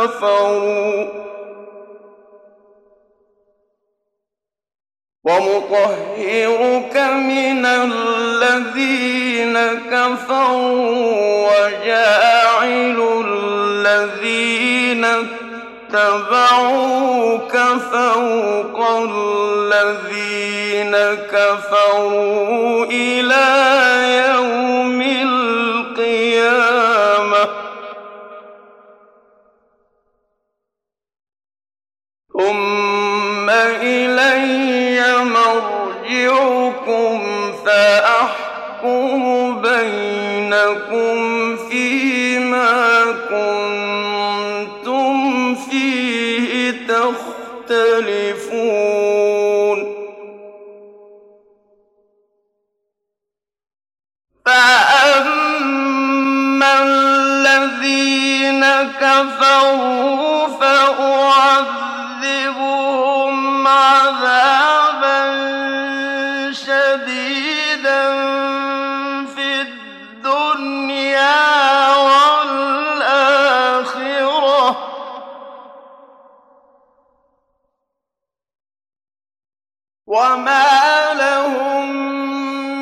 كَفَرُوا وَجَاعِلُ الَّذِينَ اتَّبَعُوكَ فَوْقَ الَّذِينَ كَفَرُوا إِلَىٰ إِلَيَّ مَرْجِعُكُمْ فَأَحْكُمُ بَيْنَكُمْ فِيمَا كُنتُمْ فِيهِ تَخْتَلِفُونَ. فَأَمَّا الَّذِينَ كَفَرُوا وَمَا لَهُم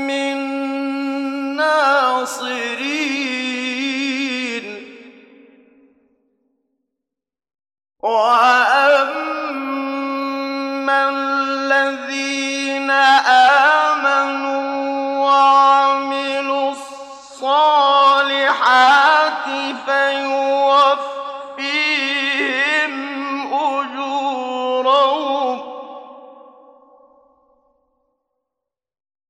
مِّن نَّاصِرِينَ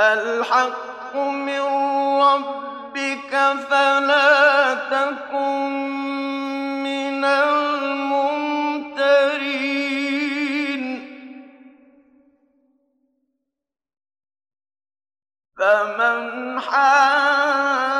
الْحَقُّ مِن رَّبِّكَ فَلَا تَكُن مِّنَ الْمُمْتَرِينَ. فَمَنْ حَاجَّكَ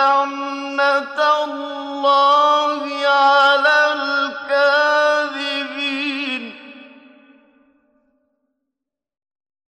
لعنة الله